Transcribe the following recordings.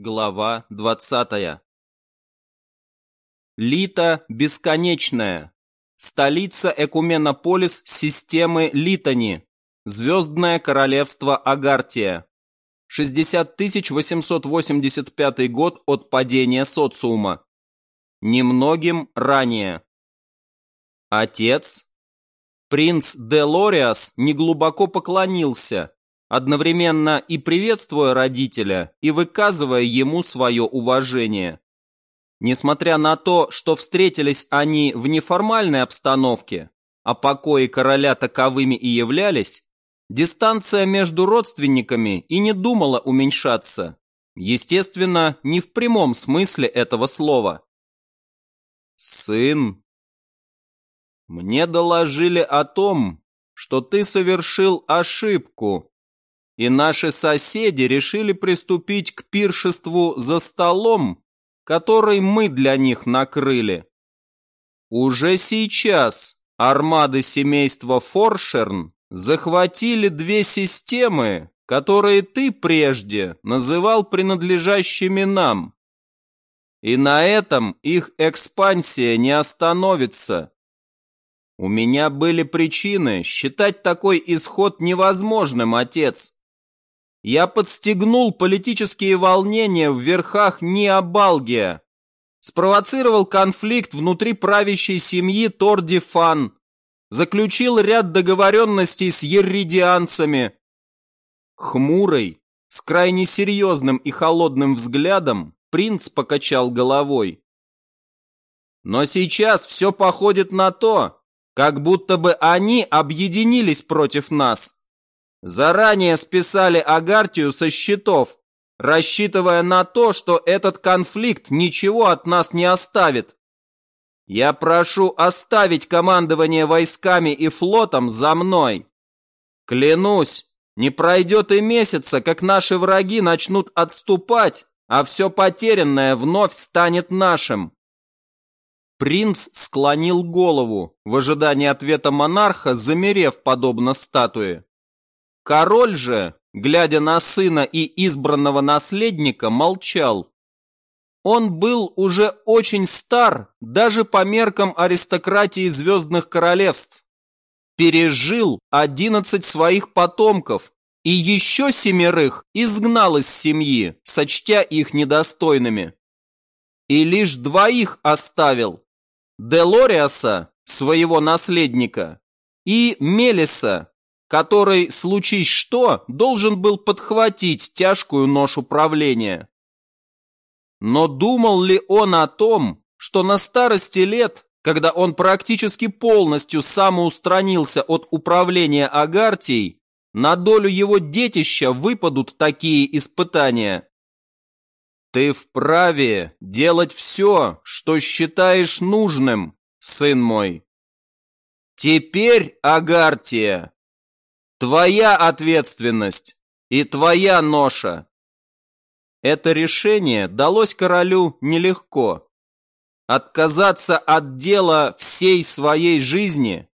Глава 20. Лита бесконечная. Столица Экуменополис системы Литани. Звездное королевство Агартия. 60 885 год от падения социума. Немногим ранее. Отец. Принц Делориас неглубоко поклонился, одновременно и приветствуя родителя, и выказывая ему свое уважение. Несмотря на то, что встретились они в неформальной обстановке, а покои короля таковыми и являлись, дистанция между родственниками и не думала уменьшаться. Естественно, не в прямом смысле этого слова. «Сын, мне доложили о том, что ты совершил ошибку, и наши соседи решили приступить к пиршеству за столом, который мы для них накрыли. Уже сейчас армады семейства Форшерн захватили две системы, которые ты прежде называл принадлежащими нам. И на этом их экспансия не остановится. У меня были причины считать такой исход невозможным, отец. Я подстегнул политические волнения в верхах Ниабалгия, спровоцировал конфликт внутри правящей семьи Тордифан, заключил ряд договоренностей с ерридианцами. Хмурый, с крайне серьезным и холодным взглядом, принц покачал головой. Но сейчас все походит на то, как будто бы они объединились против нас. Заранее списали Агартию со счетов, рассчитывая на то, что этот конфликт ничего от нас не оставит. Я прошу оставить командование войсками и флотом за мной. Клянусь, не пройдет и месяца, как наши враги начнут отступать, а все потерянное вновь станет нашим. Принц склонил голову, в ожидании ответа монарха, замерев подобно статуе. Король же, глядя на сына и избранного наследника, молчал. Он был уже очень стар, даже по меркам аристократии звездных королевств. Пережил одиннадцать своих потомков и еще семерых изгнал из семьи, сочтя их недостойными. И лишь двоих оставил. Делориаса, своего наследника, и Мелиса, который, случись что, должен был подхватить тяжкую ношу правления. Но думал ли он о том, что на старости лет, когда он практически полностью самоустранился от управления Агартией, на долю его детища выпадут такие испытания? Ты вправе делать все, что считаешь нужным, сын мой. Теперь, Агартия, Твоя ответственность и твоя ноша. Это решение далось королю нелегко. Отказаться от дела всей своей жизни,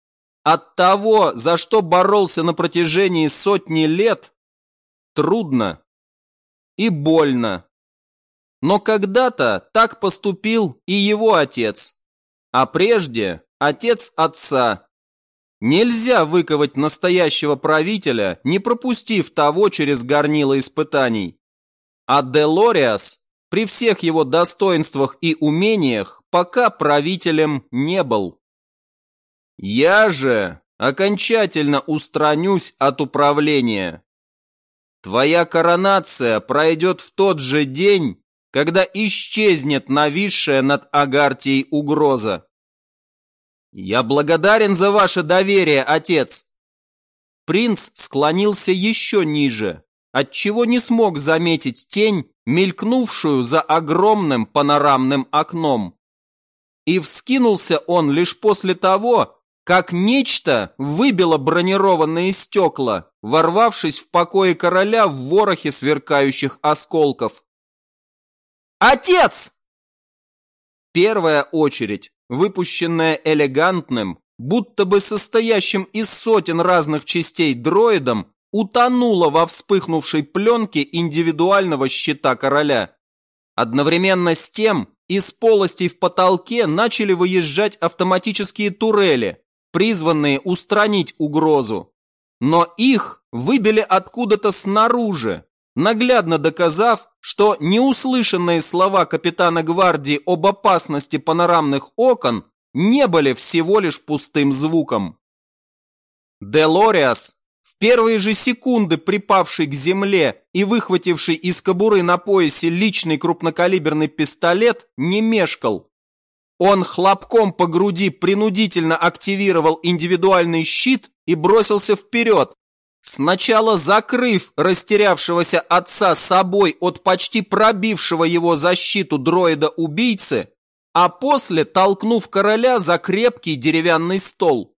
от того, за что боролся на протяжении сотни лет, трудно и больно. Но когда-то так поступил и его отец, а прежде отец отца, Нельзя выковать настоящего правителя, не пропустив того через горнило испытаний. А Делориас, при всех его достоинствах и умениях, пока правителем не был. Я же окончательно устранюсь от управления. Твоя коронация пройдет в тот же день, когда исчезнет нависшая над Агартией угроза. «Я благодарен за ваше доверие, отец!» Принц склонился еще ниже, отчего не смог заметить тень, мелькнувшую за огромным панорамным окном. И вскинулся он лишь после того, как нечто выбило бронированные стекла, ворвавшись в покое короля в ворохе сверкающих осколков. «Отец!» Первая очередь выпущенная элегантным, будто бы состоящим из сотен разных частей дроидом, утонула во вспыхнувшей пленке индивидуального щита короля. Одновременно с тем из полостей в потолке начали выезжать автоматические турели, призванные устранить угрозу. Но их выбили откуда-то снаружи, наглядно доказав, что неуслышанные слова капитана гвардии об опасности панорамных окон не были всего лишь пустым звуком. Делориас, в первые же секунды припавший к земле и выхвативший из кобуры на поясе личный крупнокалиберный пистолет, не мешкал. Он хлопком по груди принудительно активировал индивидуальный щит и бросился вперед, Сначала закрыв растерявшегося отца собой от почти пробившего его защиту дроида-убийцы, а после толкнув короля за крепкий деревянный стол.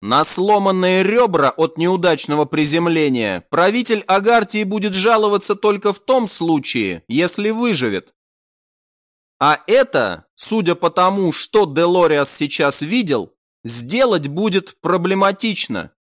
На сломанные ребра от неудачного приземления правитель Агартии будет жаловаться только в том случае, если выживет. А это, судя по тому, что Делориас сейчас видел, сделать будет проблематично.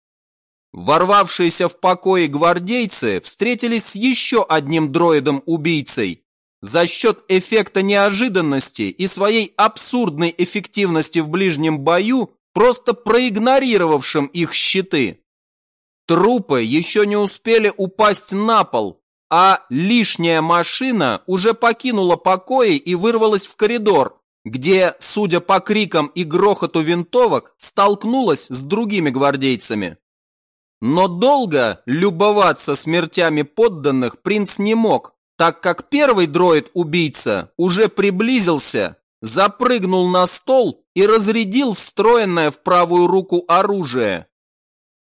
Ворвавшиеся в покои гвардейцы встретились с еще одним дроидом-убийцей. За счет эффекта неожиданности и своей абсурдной эффективности в ближнем бою, просто проигнорировавшим их щиты. Трупы еще не успели упасть на пол, а лишняя машина уже покинула покои и вырвалась в коридор, где, судя по крикам и грохоту винтовок, столкнулась с другими гвардейцами. Но долго любоваться смертями подданных принц не мог, так как первый дроид-убийца уже приблизился, запрыгнул на стол и разрядил встроенное в правую руку оружие.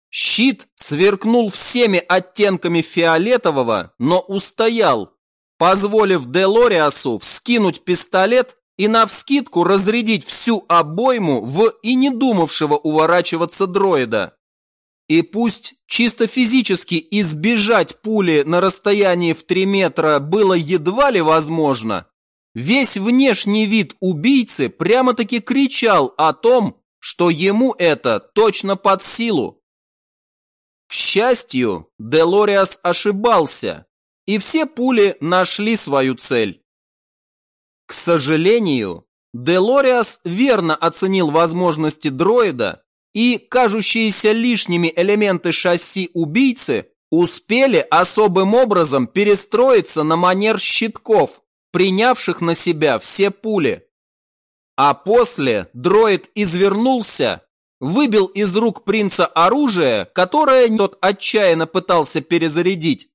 Щит сверкнул всеми оттенками фиолетового, но устоял, позволив Делориасу вскинуть пистолет и навскидку разрядить всю обойму в и не думавшего уворачиваться дроида. И пусть чисто физически избежать пули на расстоянии в 3 метра было едва ли возможно, весь внешний вид убийцы прямо-таки кричал о том, что ему это точно под силу. К счастью, Делориас ошибался, и все пули нашли свою цель. К сожалению, Делориас верно оценил возможности дроида и кажущиеся лишними элементы шасси убийцы успели особым образом перестроиться на манер щитков, принявших на себя все пули. А после дроид извернулся, выбил из рук принца оружие, которое тот отчаянно пытался перезарядить,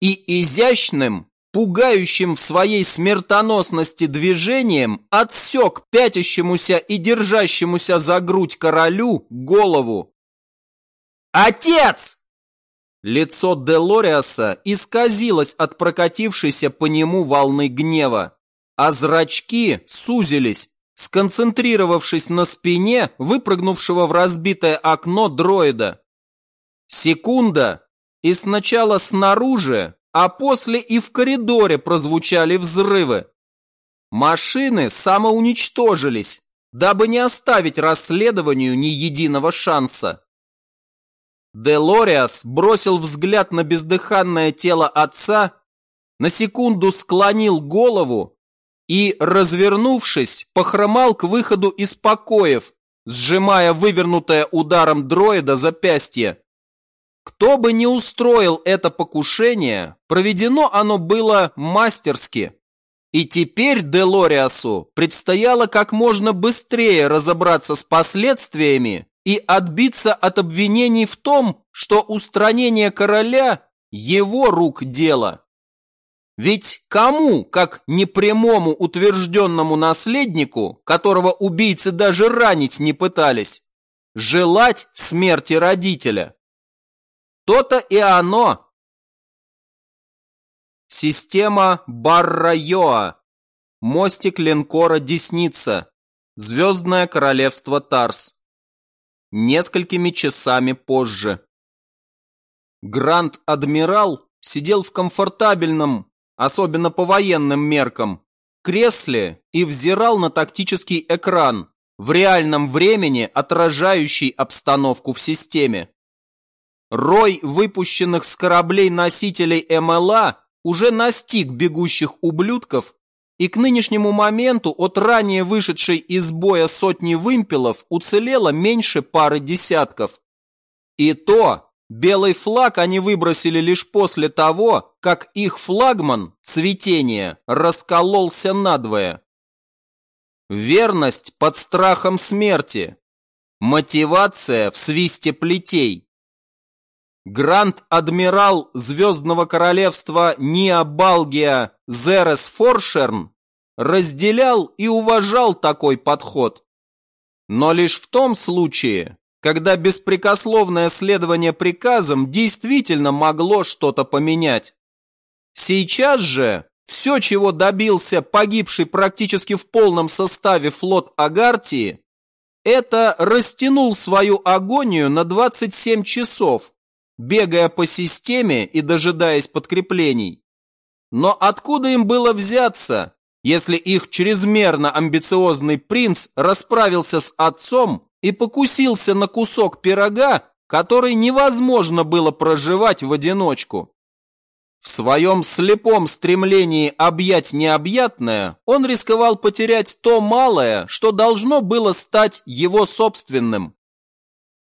и изящным, пугающим в своей смертоносности движением отсек пятящемуся и держащемуся за грудь королю голову. «Отец!» Лицо Делориаса исказилось от прокатившейся по нему волны гнева, а зрачки сузились, сконцентрировавшись на спине выпрыгнувшего в разбитое окно дроида. Секунда, и сначала снаружи, а после и в коридоре прозвучали взрывы. Машины самоуничтожились, дабы не оставить расследованию ни единого шанса. Делориас бросил взгляд на бездыханное тело отца, на секунду склонил голову и, развернувшись, похромал к выходу из покоев, сжимая вывернутое ударом дроида запястье. Кто бы ни устроил это покушение, проведено оно было мастерски. И теперь Делориасу предстояло как можно быстрее разобраться с последствиями и отбиться от обвинений в том, что устранение короля – его рук дело. Ведь кому, как непрямому утвержденному наследнику, которого убийцы даже ранить не пытались, желать смерти родителя? То-то и оно. Система Баррайоа. Мостик линкора Десница. Звездное королевство Тарс. Несколькими часами позже. Гранд-адмирал сидел в комфортабельном, особенно по военным меркам, кресле и взирал на тактический экран, в реальном времени отражающий обстановку в системе. Рой выпущенных с кораблей носителей МЛА уже настиг бегущих ублюдков, и к нынешнему моменту от ранее вышедшей из боя сотни вымпелов уцелело меньше пары десятков. И то белый флаг они выбросили лишь после того, как их флагман, цветение, раскололся надвое. Верность под страхом смерти. Мотивация в свисте плетей. Гранд-адмирал Звездного Королевства Ниабалгия Зерес Форшерн разделял и уважал такой подход. Но лишь в том случае, когда беспрекословное следование приказам действительно могло что-то поменять. Сейчас же все, чего добился погибший практически в полном составе флот Агартии, это растянул свою агонию на 27 часов, бегая по системе и дожидаясь подкреплений. Но откуда им было взяться, если их чрезмерно амбициозный принц расправился с отцом и покусился на кусок пирога, который невозможно было проживать в одиночку? В своем слепом стремлении объять необъятное он рисковал потерять то малое, что должно было стать его собственным.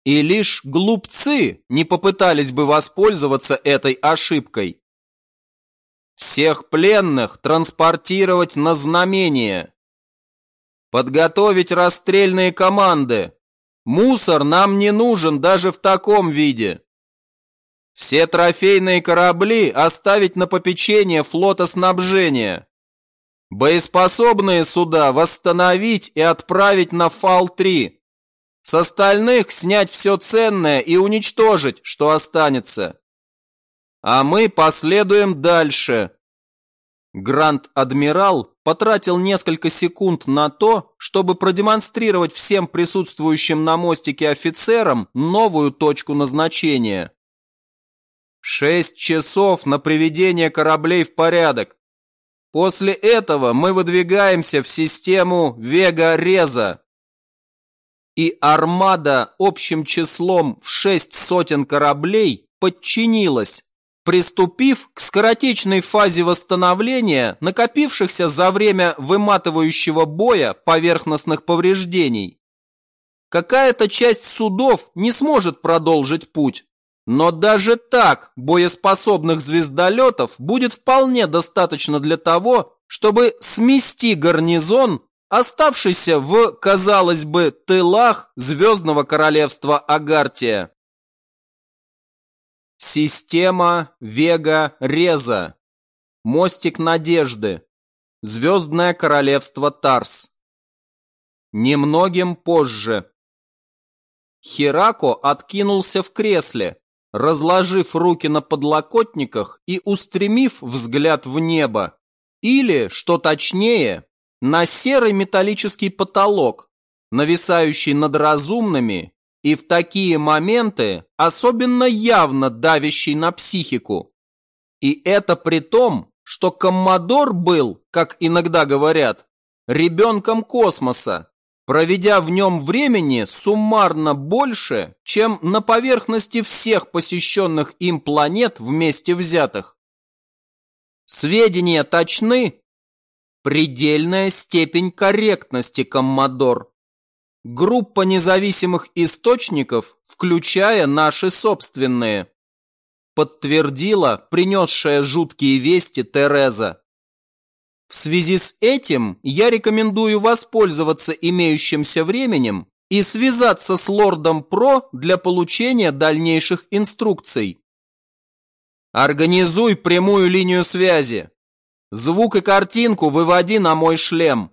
И лишь глупцы не попытались бы воспользоваться этой ошибкой. Всех пленных транспортировать на знамение. Подготовить расстрельные команды. Мусор нам не нужен даже в таком виде. Все трофейные корабли оставить на попечение флота снабжения. Боеспособные суда восстановить и отправить на ФАЛ-3. С остальных снять все ценное и уничтожить, что останется. А мы последуем дальше. Гранд-адмирал потратил несколько секунд на то, чтобы продемонстрировать всем присутствующим на мостике офицерам новую точку назначения. Шесть часов на приведение кораблей в порядок. После этого мы выдвигаемся в систему Вега-Реза и армада общим числом в шесть сотен кораблей подчинилась, приступив к скоротечной фазе восстановления накопившихся за время выматывающего боя поверхностных повреждений. Какая-то часть судов не сможет продолжить путь, но даже так боеспособных звездолетов будет вполне достаточно для того, чтобы смести гарнизон оставшийся в, казалось бы, тылах Звездного Королевства Агартия. Система Вега-Реза. Мостик Надежды. Звездное Королевство Тарс. Немногим позже. Херако откинулся в кресле, разложив руки на подлокотниках и устремив взгляд в небо. Или, что точнее, на серый металлический потолок, нависающий над разумными и в такие моменты особенно явно давящий на психику. И это при том, что Коммодор был, как иногда говорят, ребенком космоса, проведя в нем времени суммарно больше, чем на поверхности всех посещенных им планет вместе взятых. Сведения точны, Предельная степень корректности, коммодор. Группа независимых источников, включая наши собственные. Подтвердила принесшая жуткие вести Тереза. В связи с этим я рекомендую воспользоваться имеющимся временем и связаться с лордом Про для получения дальнейших инструкций. Организуй прямую линию связи. Звук и картинку выводи на мой шлем.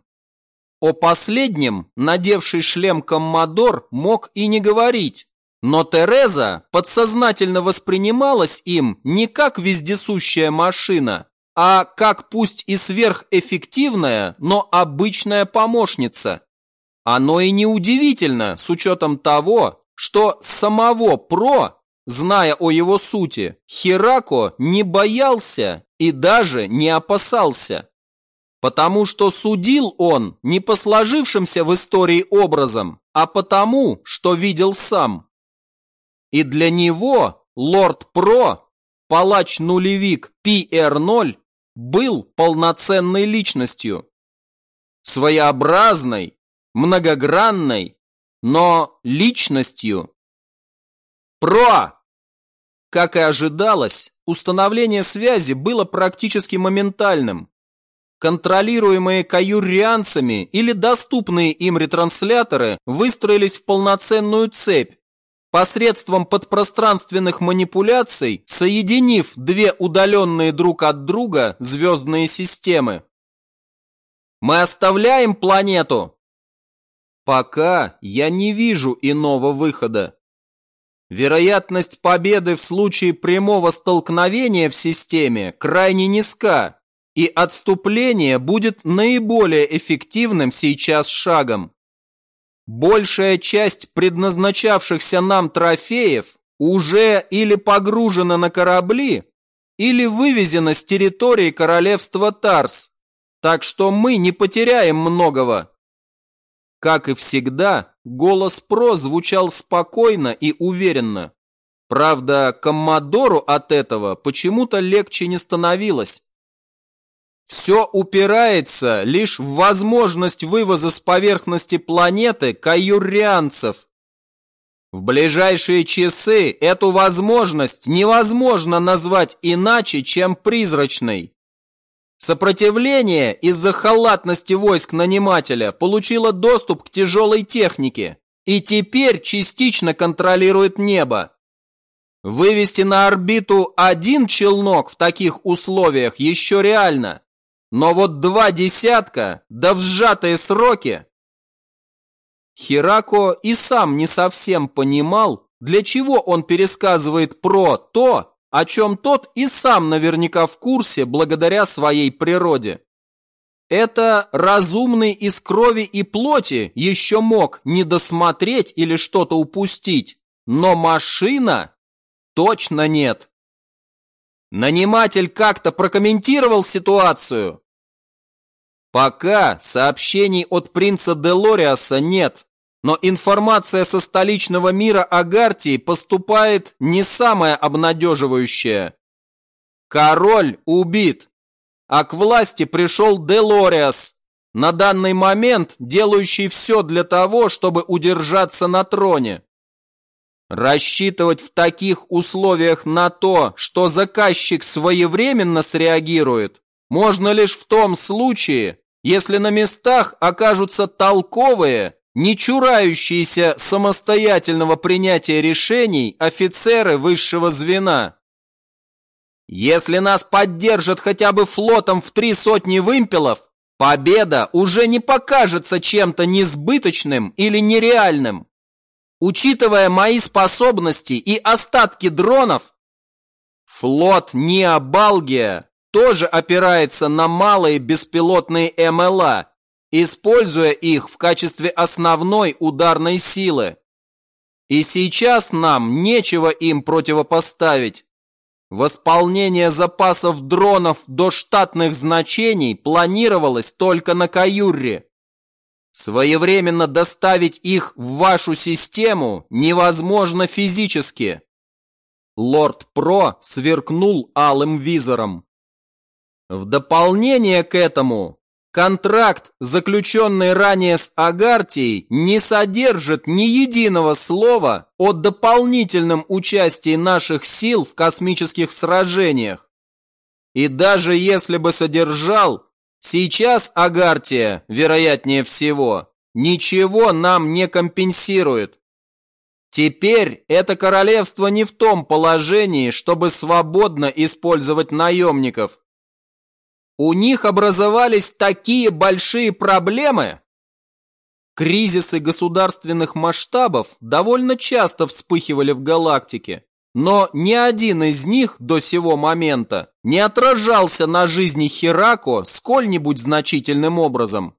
О последнем, надевший шлем Коммодор, мог и не говорить, но Тереза подсознательно воспринималась им не как вездесущая машина, а как пусть и сверхэффективная, но обычная помощница. Оно и не удивительно с учетом того, что самого ПРО Зная о его сути, Херако не боялся и даже не опасался. Потому что судил он не по сложившимся в истории образом, а потому, что видел сам. И для него лорд Про палач-нулевик PR0 был полноценной личностью. Своеобразной, многогранной, но личностью. Про! Как и ожидалось, установление связи было практически моментальным. Контролируемые каюрианцами или доступные им ретрансляторы выстроились в полноценную цепь, посредством подпространственных манипуляций, соединив две удаленные друг от друга звездные системы. Мы оставляем планету. Пока я не вижу иного выхода. Вероятность победы в случае прямого столкновения в системе крайне низка, и отступление будет наиболее эффективным сейчас шагом. Большая часть предназначавшихся нам трофеев уже или погружена на корабли, или вывезена с территории королевства Тарс, так что мы не потеряем многого. Как и всегда, голос Про звучал спокойно и уверенно. Правда, Коммодору от этого почему-то легче не становилось. Все упирается лишь в возможность вывоза с поверхности планеты каюрианцев. В ближайшие часы эту возможность невозможно назвать иначе, чем призрачной. Сопротивление из-за халатности войск нанимателя получило доступ к тяжелой технике и теперь частично контролирует небо. Вывести на орбиту один челнок в таких условиях еще реально. Но вот два десятка, да в сжатые сроки. Хирако и сам не совсем понимал, для чего он пересказывает про то, о чем тот и сам наверняка в курсе благодаря своей природе. Это разумный из крови и плоти еще мог не досмотреть или что-то упустить, но машина точно нет. Наниматель как-то прокомментировал ситуацию? Пока сообщений от принца Делориаса нет, но информация со столичного мира Агартии поступает не самая обнадеживающая. Король убит, а к власти пришел Делориас, на данный момент делающий все для того, чтобы удержаться на троне. Рассчитывать в таких условиях на то, что заказчик своевременно среагирует, можно лишь в том случае, если на местах окажутся толковые, не чурающиеся самостоятельного принятия решений офицеры высшего звена. Если нас поддержат хотя бы флотом в три сотни вымпелов, победа уже не покажется чем-то несбыточным или нереальным. Учитывая мои способности и остатки дронов, флот Необалгия тоже опирается на малые беспилотные МЛА, используя их в качестве основной ударной силы. И сейчас нам нечего им противопоставить. Восполнение запасов дронов до штатных значений планировалось только на Каюрре. Своевременно доставить их в вашу систему невозможно физически. Лорд Про сверкнул алым визором. В дополнение к этому, контракт, заключенный ранее с Агартией, не содержит ни единого слова о дополнительном участии наших сил в космических сражениях. И даже если бы содержал, Сейчас Агартия, вероятнее всего, ничего нам не компенсирует. Теперь это королевство не в том положении, чтобы свободно использовать наемников. У них образовались такие большие проблемы. Кризисы государственных масштабов довольно часто вспыхивали в галактике. Но ни один из них до сего момента не отражался на жизни Херако сколь-нибудь значительным образом.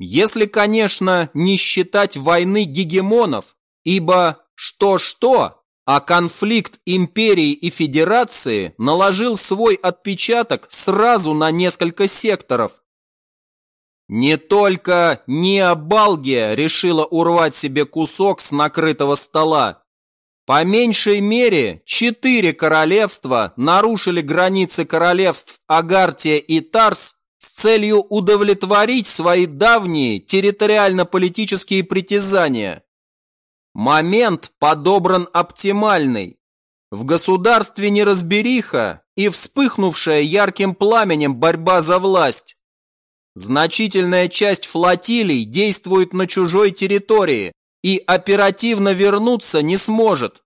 Если, конечно, не считать войны гегемонов, ибо что-что, а конфликт империи и федерации наложил свой отпечаток сразу на несколько секторов. Не только Необалгия решила урвать себе кусок с накрытого стола, По меньшей мере, четыре королевства нарушили границы королевств Агартия и Тарс с целью удовлетворить свои давние территориально-политические притязания. Момент подобран оптимальный. В государстве неразбериха и вспыхнувшая ярким пламенем борьба за власть. Значительная часть флотилий действует на чужой территории и оперативно вернуться не сможет.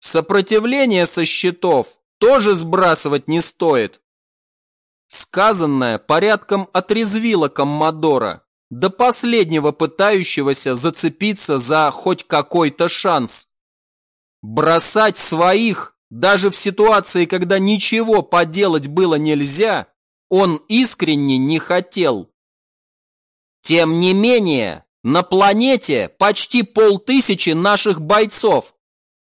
Сопротивление со счетов тоже сбрасывать не стоит. Сказанное порядком отрезвило Коммодора, до последнего пытающегося зацепиться за хоть какой-то шанс. Бросать своих, даже в ситуации, когда ничего поделать было нельзя, он искренне не хотел. Тем не менее, на планете почти полтысячи наших бойцов.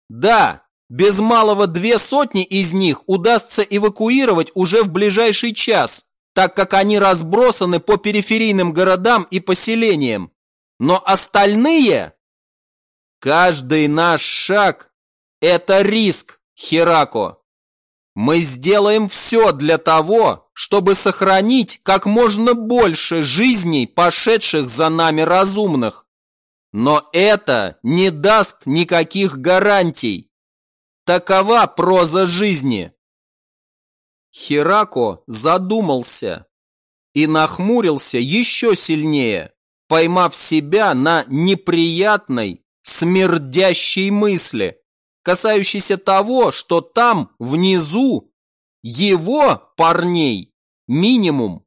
Да, без малого две сотни из них удастся эвакуировать уже в ближайший час, так как они разбросаны по периферийным городам и поселениям. Но остальные... Каждый наш шаг – это риск, Херако. Мы сделаем все для того, чтобы сохранить как можно больше жизней, пошедших за нами разумных. Но это не даст никаких гарантий. Такова проза жизни. Херако задумался и нахмурился еще сильнее, поймав себя на неприятной, смердящей мысли, касающейся того, что там, внизу, его парней минимум.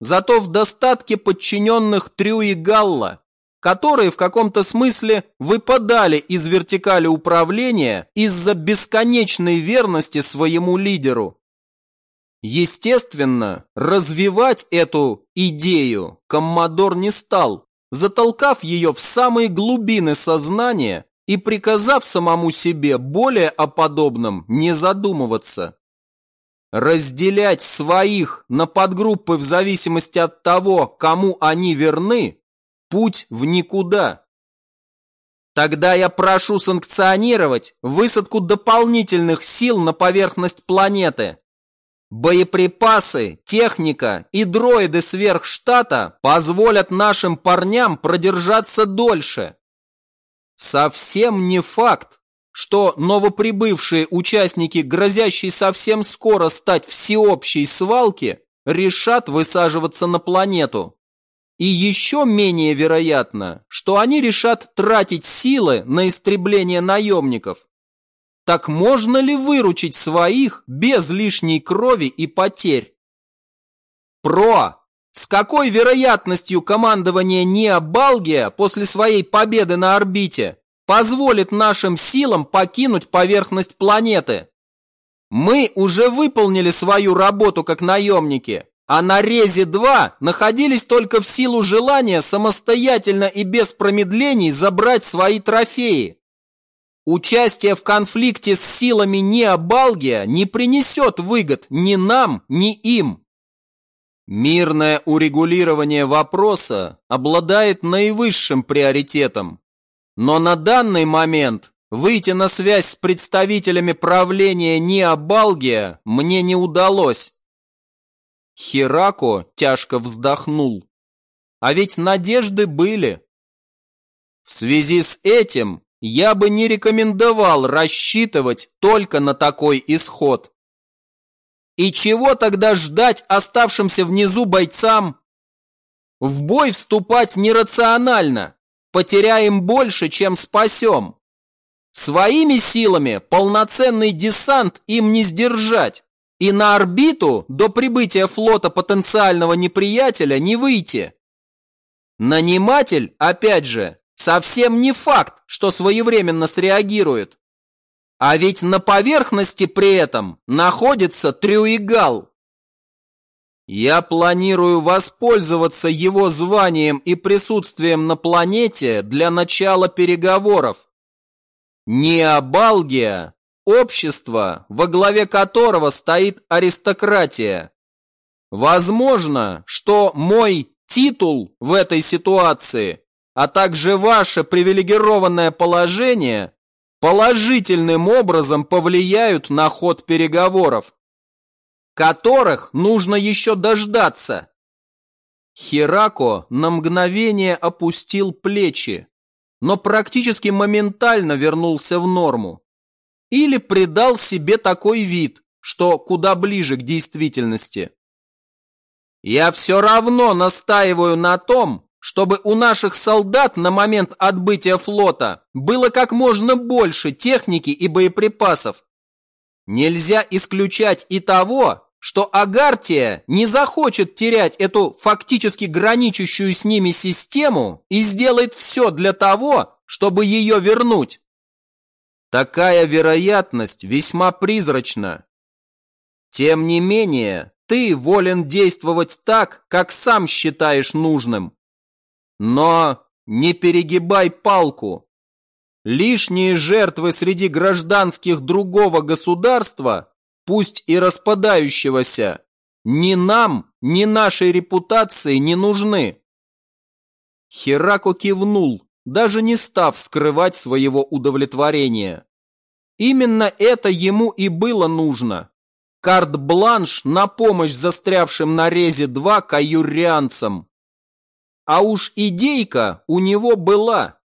Зато в достатке подчиненных Трю и Галла, которые в каком-то смысле выпадали из вертикали управления из-за бесконечной верности своему лидеру. Естественно, развивать эту идею Коммодор не стал, затолкав ее в самые глубины сознания и приказав самому себе более о подобном не задумываться. Разделять своих на подгруппы в зависимости от того, кому они верны – путь в никуда. Тогда я прошу санкционировать высадку дополнительных сил на поверхность планеты. Боеприпасы, техника и дроиды сверхштата позволят нашим парням продержаться дольше. Совсем не факт, что новоприбывшие участники, грозящие совсем скоро стать всеобщей свалки, решат высаживаться на планету. И еще менее вероятно, что они решат тратить силы на истребление наемников. Так можно ли выручить своих без лишней крови и потерь? Про! С какой вероятностью командование Необалгия после своей победы на орбите позволит нашим силам покинуть поверхность планеты. Мы уже выполнили свою работу как наемники, а на Резе-2 находились только в силу желания самостоятельно и без промедлений забрать свои трофеи. Участие в конфликте с силами Необалгия не принесет выгод ни нам, ни им. Мирное урегулирование вопроса обладает наивысшим приоритетом. Но на данный момент выйти на связь с представителями правления Необалгия мне не удалось. Херако тяжко вздохнул. А ведь надежды были. В связи с этим я бы не рекомендовал рассчитывать только на такой исход. И чего тогда ждать оставшимся внизу бойцам? В бой вступать нерационально потеряем больше, чем спасем. Своими силами полноценный десант им не сдержать, и на орбиту до прибытия флота потенциального неприятеля не выйти. Наниматель, опять же, совсем не факт, что своевременно среагирует. А ведь на поверхности при этом находится Трюигал. Я планирую воспользоваться его званием и присутствием на планете для начала переговоров. Необалгия – общество, во главе которого стоит аристократия. Возможно, что мой титул в этой ситуации, а также ваше привилегированное положение положительным образом повлияют на ход переговоров, которых нужно еще дождаться. Херако на мгновение опустил плечи, но практически моментально вернулся в норму. Или придал себе такой вид, что куда ближе к действительности. Я все равно настаиваю на том, чтобы у наших солдат на момент отбытия флота было как можно больше техники и боеприпасов. Нельзя исключать и того, что Агартия не захочет терять эту фактически граничащую с ними систему и сделает все для того, чтобы ее вернуть. Такая вероятность весьма призрачна. Тем не менее, ты волен действовать так, как сам считаешь нужным. Но не перегибай палку. Лишние жертвы среди гражданских другого государства пусть и распадающегося, ни нам, ни нашей репутации не нужны. Херако кивнул, даже не став скрывать своего удовлетворения. Именно это ему и было нужно. Карт-бланш на помощь застрявшим на резе 2 каюрианцам. А уж идейка у него была.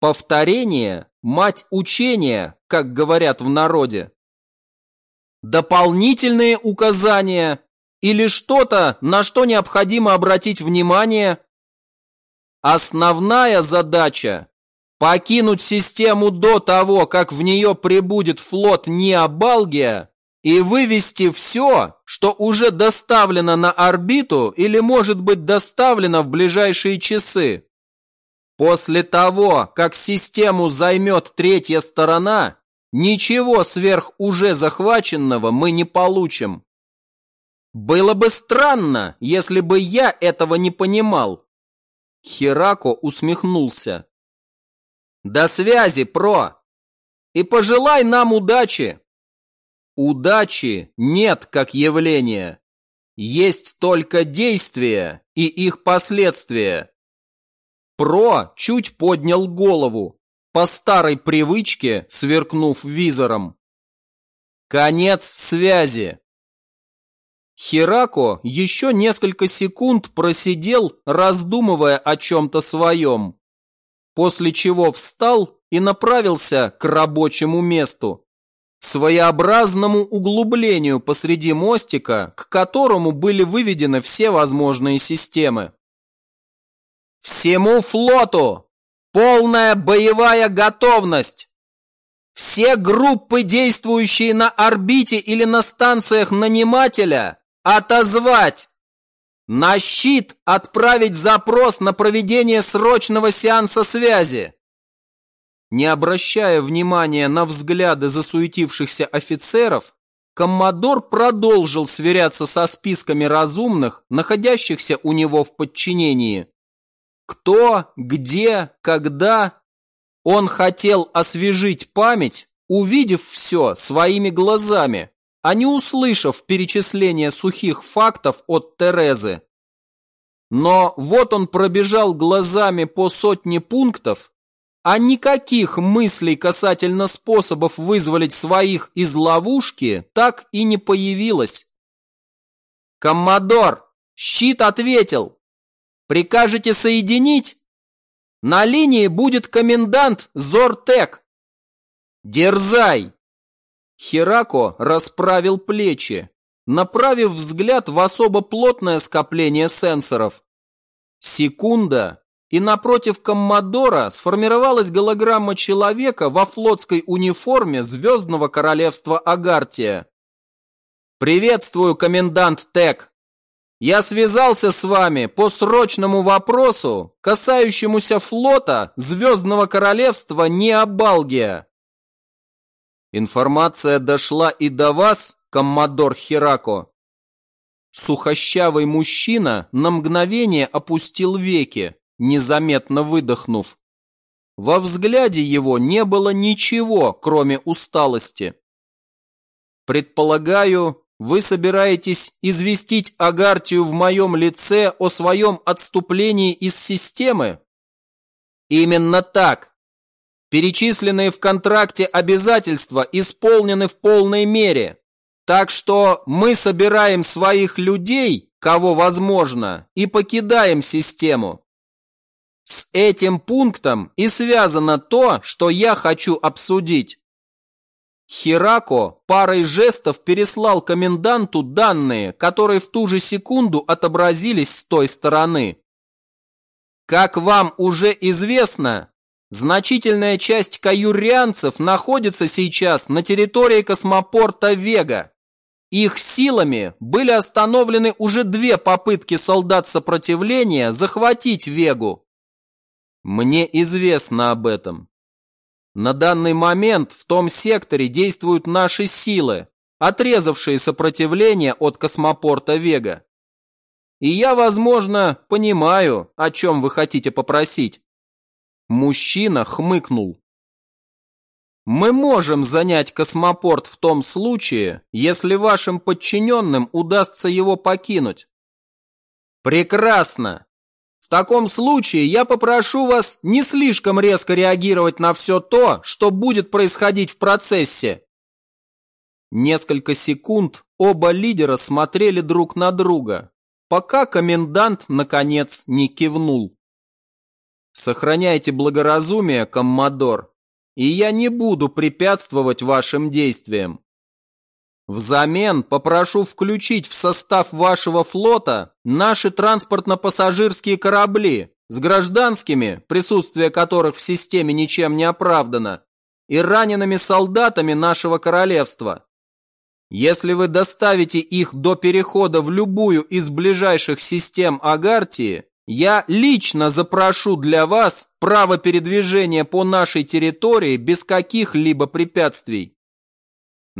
Повторение – мать учения, как говорят в народе дополнительные указания или что-то, на что необходимо обратить внимание? Основная задача – покинуть систему до того, как в нее прибудет флот Необалгия и вывести все, что уже доставлено на орбиту или может быть доставлено в ближайшие часы. После того, как систему займет третья сторона, Ничего сверх уже захваченного мы не получим. Было бы странно, если бы я этого не понимал. Херако усмехнулся. До связи, Про! И пожелай нам удачи! Удачи нет как явления. Есть только действия и их последствия. Про чуть поднял голову, по старой привычке сверкнув визором. Конец связи. Херако еще несколько секунд просидел, раздумывая о чем-то своем, после чего встал и направился к рабочему месту, своеобразному углублению посреди мостика, к которому были выведены все возможные системы. «Всему флоту Полная боевая готовность! Все группы, действующие на орбите или на станциях нанимателя, отозвать! На щит отправить запрос на проведение срочного сеанса связи. Не обращая внимания на взгляды засуетившихся офицеров, Коммодор продолжил сверяться со списками разумных, находящихся у него в подчинении. Кто, где, когда. Он хотел освежить память, увидев все своими глазами, а не услышав перечисление сухих фактов от Терезы. Но вот он пробежал глазами по сотне пунктов, а никаких мыслей касательно способов вызволить своих из ловушки так и не появилось. «Коммодор, щит ответил!» Прикажете соединить? На линии будет комендант Зортек. Дерзай! Херако расправил плечи, направив взгляд в особо плотное скопление сенсоров. Секунда, и напротив Коммодора сформировалась голограмма человека во флотской униформе Звездного Королевства Агартия. «Приветствую, комендант Тек!» Я связался с вами по срочному вопросу, касающемуся флота Звездного Королевства Необалгия. Информация дошла и до вас, коммодор Херако. Сухощавый мужчина на мгновение опустил веки, незаметно выдохнув. Во взгляде его не было ничего, кроме усталости. Предполагаю, вы собираетесь известить Агартию в моем лице о своем отступлении из системы? Именно так. Перечисленные в контракте обязательства исполнены в полной мере. Так что мы собираем своих людей, кого возможно, и покидаем систему. С этим пунктом и связано то, что я хочу обсудить. Хирако парой жестов переслал коменданту данные, которые в ту же секунду отобразились с той стороны. Как вам уже известно, значительная часть каюрианцев находится сейчас на территории космопорта Вега. Их силами были остановлены уже две попытки солдат сопротивления захватить Вегу. Мне известно об этом. На данный момент в том секторе действуют наши силы, отрезавшие сопротивление от космопорта Вега. И я, возможно, понимаю, о чем вы хотите попросить. Мужчина хмыкнул. Мы можем занять космопорт в том случае, если вашим подчиненным удастся его покинуть. Прекрасно. В таком случае я попрошу вас не слишком резко реагировать на все то, что будет происходить в процессе. Несколько секунд оба лидера смотрели друг на друга, пока комендант, наконец, не кивнул. Сохраняйте благоразумие, коммодор, и я не буду препятствовать вашим действиям. Взамен попрошу включить в состав вашего флота наши транспортно-пассажирские корабли с гражданскими, присутствие которых в системе ничем не оправдано, и ранеными солдатами нашего королевства. Если вы доставите их до перехода в любую из ближайших систем Агартии, я лично запрошу для вас право передвижения по нашей территории без каких-либо препятствий.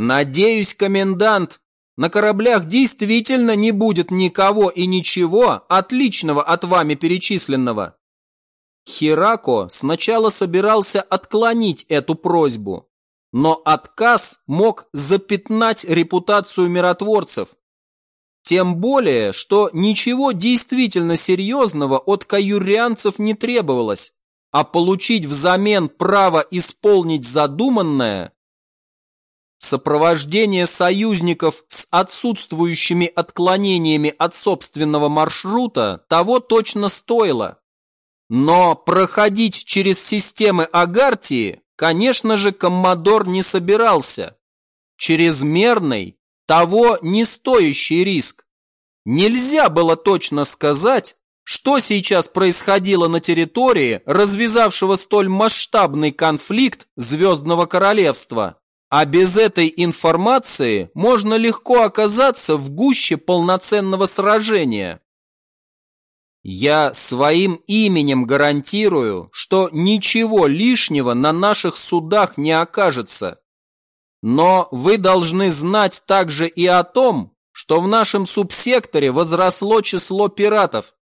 Надеюсь, комендант, на кораблях действительно не будет никого и ничего отличного от вами перечисленного. Хирако сначала собирался отклонить эту просьбу, но отказ мог запятнать репутацию миротворцев. Тем более, что ничего действительно серьезного от каюрианцев не требовалось, а получить взамен право исполнить задуманное Сопровождение союзников с отсутствующими отклонениями от собственного маршрута того точно стоило. Но проходить через системы Агартии Конечно же, Коммодор не собирался. Чрезмерный, того не стоящий риск. Нельзя было точно сказать, что сейчас происходило на территории, развязавшего столь масштабный конфликт Звездного Королевства. А без этой информации можно легко оказаться в гуще полноценного сражения. Я своим именем гарантирую, что ничего лишнего на наших судах не окажется. Но вы должны знать также и о том, что в нашем субсекторе возросло число пиратов.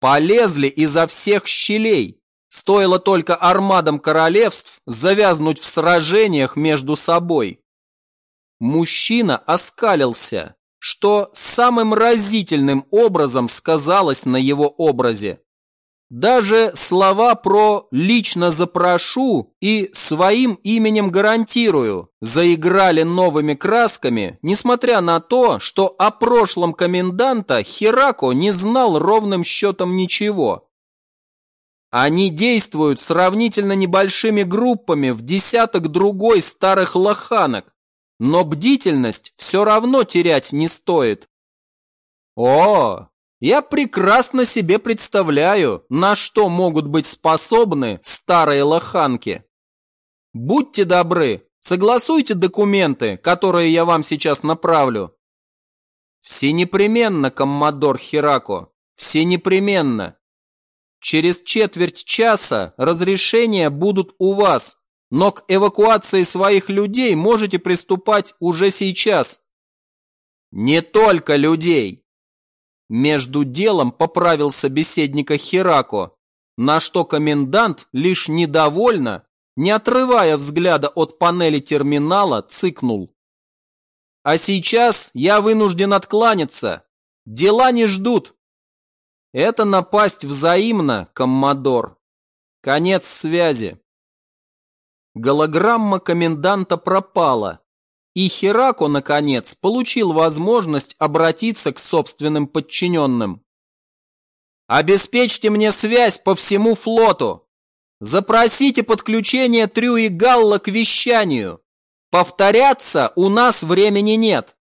Полезли изо всех щелей. Стоило только армадам королевств завязнуть в сражениях между собой. Мужчина оскалился что самым разительным образом сказалось на его образе. Даже слова про «лично запрошу» и «своим именем гарантирую» заиграли новыми красками, несмотря на то, что о прошлом коменданта Херако не знал ровным счетом ничего. Они действуют сравнительно небольшими группами в десяток другой старых лоханок, но бдительность все равно терять не стоит. О, я прекрасно себе представляю, на что могут быть способны старые лоханки. Будьте добры, согласуйте документы, которые я вам сейчас направлю. Все непременно, коммодор Хирако, все непременно. Через четверть часа разрешения будут у вас, но к эвакуации своих людей можете приступать уже сейчас. Не только людей. Между делом поправил собеседника Херако, на что комендант лишь недовольно, не отрывая взгляда от панели терминала, цыкнул. А сейчас я вынужден откланяться. Дела не ждут. Это напасть взаимно, коммодор. Конец связи. Голограмма коменданта пропала, и Херако, наконец, получил возможность обратиться к собственным подчиненным. «Обеспечьте мне связь по всему флоту! Запросите подключение Трю и Галла к вещанию! Повторяться у нас времени нет!»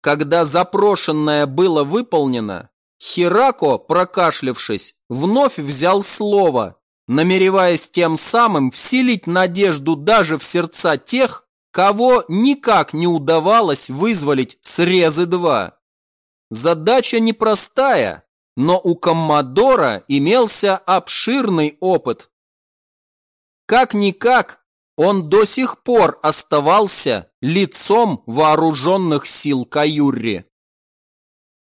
Когда запрошенное было выполнено, Херако, прокашлявшись, вновь взял слово, намереваясь тем самым вселить надежду даже в сердца тех, кого никак не удавалось вызволить с Резы-2. Задача непростая, но у Коммодора имелся обширный опыт. Как-никак, он до сих пор оставался лицом вооруженных сил Каюрри.